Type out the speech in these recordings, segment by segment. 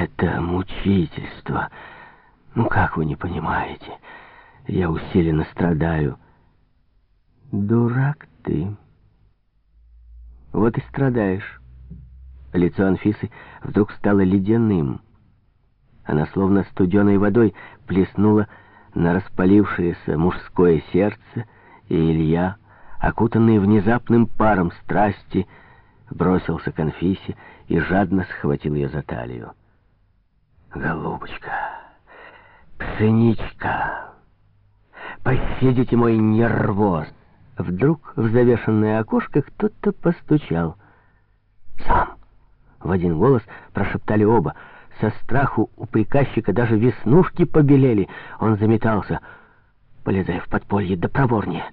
Это мучительство. Ну, как вы не понимаете? Я усиленно страдаю. Дурак ты. Вот и страдаешь. Лицо Анфисы вдруг стало ледяным. Она словно студеной водой плеснула на распалившееся мужское сердце, и Илья, окутанный внезапным паром страсти, бросился к Анфисе и жадно схватил ее за талию. «Голубочка, пшеничка, пощадите мой нервоз!» Вдруг в завешенное окошко кто-то постучал. «Сам!» — в один голос прошептали оба. Со страху у приказчика даже веснушки побелели. Он заметался. «Полезай в подполье, да проворнее!»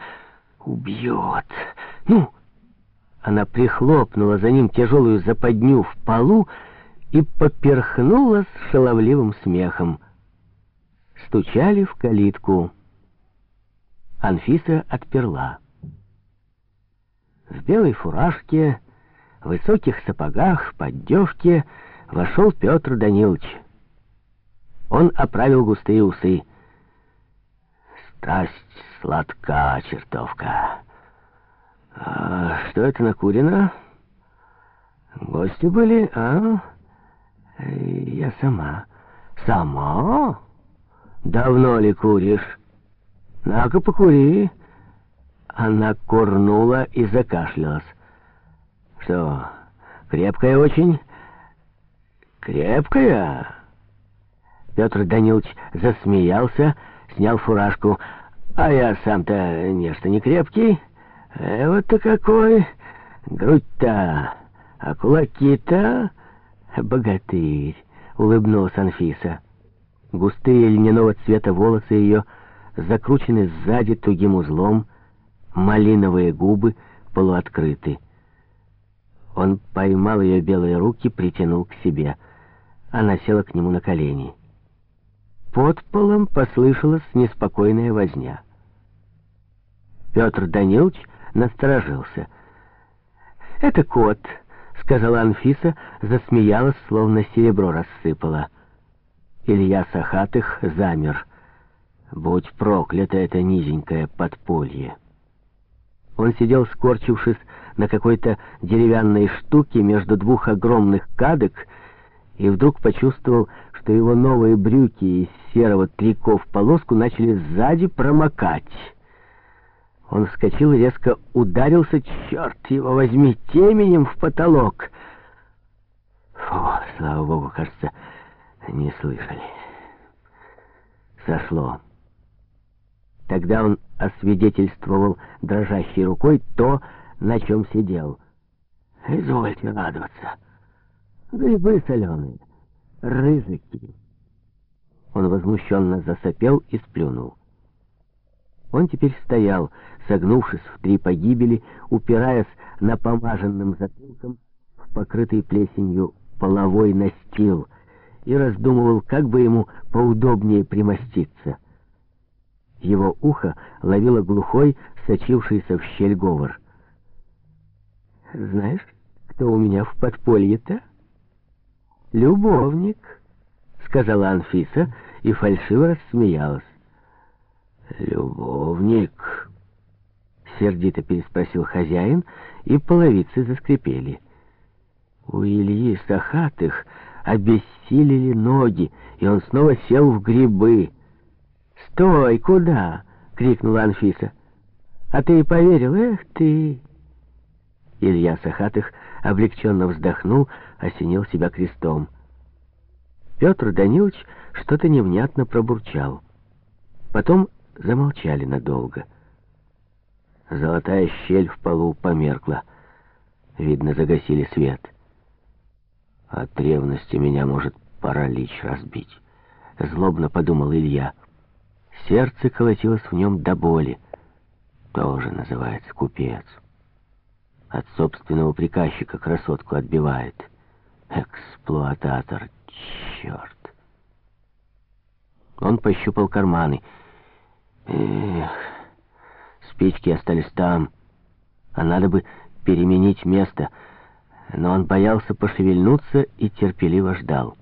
«Убьет!» «Ну!» Она прихлопнула за ним тяжелую западню в полу и поперхнула с шаловливым смехом. Стучали в калитку. Анфиса отперла. В белой фуражке, высоких сапогах, поддевке вошел Петр Данилович. Он оправил густые усы. «Страсть сладка, чертовка!» А что это накурено? Гости были, а? Я сама. Сама? Давно ли куришь? На-ка, покури. Она курнула и закашлялась. Что, крепкая очень? Крепкая? Петр Данилович засмеялся, снял фуражку. А я сам-то нечто не крепкий. Э, вот-то какой! Грудь-то, а кулаки-то... Богатырь, улыбнулась Анфиса. Густые льняного цвета волосы ее закручены сзади тугим узлом, малиновые губы полуоткрыты. Он поймал ее белые руки, притянул к себе. Она села к нему на колени. Под полом послышалась неспокойная возня. Петр Данилович насторожился. «Это кот», — сказала Анфиса, засмеялась, словно серебро рассыпала. Илья Сахатых замер. «Будь проклято это низенькое подполье!» Он сидел, скорчившись на какой-то деревянной штуке между двух огромных кадок, и вдруг почувствовал, что его новые брюки из серого трико в полоску начали сзади промокать. Он вскочил и резко ударился, черт его возьми, теменем в потолок. Фу, слава богу, кажется, не слышали. Сошло. Тогда он освидетельствовал дрожащей рукой то, на чем сидел. «Извольте радоваться. Грибы соленые, рыжики». Он возмущенно засопел и сплюнул. Он теперь стоял, согнувшись в три погибели, упираясь напомаженным затылком в покрытый плесенью половой настил, и раздумывал, как бы ему поудобнее примоститься. Его ухо ловило глухой, сочившийся в щель говор. «Знаешь, кто у меня в подполье-то?» «Любовник», — сказала Анфиса и фальшиво рассмеялась. «Любовник?» — сердито переспросил хозяин, и половицы заскрипели. У Ильи Сахатых обессилели ноги, и он снова сел в грибы. «Стой! Куда?» — крикнула Анфиса. «А ты и поверил? Эх ты!» Илья Сахатых облегченно вздохнул, осенил себя крестом. Петр Данилович что-то невнятно пробурчал. Потом замолчали надолго. Золотая щель в полу померкла. Видно, загасили свет. От ревности меня может паралич разбить. Злобно подумал Илья. Сердце колотилось в нем до боли. Тоже называется купец. От собственного приказчика красотку отбивает. Эксплуататор, черт. Он пощупал карманы. Эх, спички остались там, а надо бы переменить место. Но он боялся пошевельнуться и терпеливо ждал.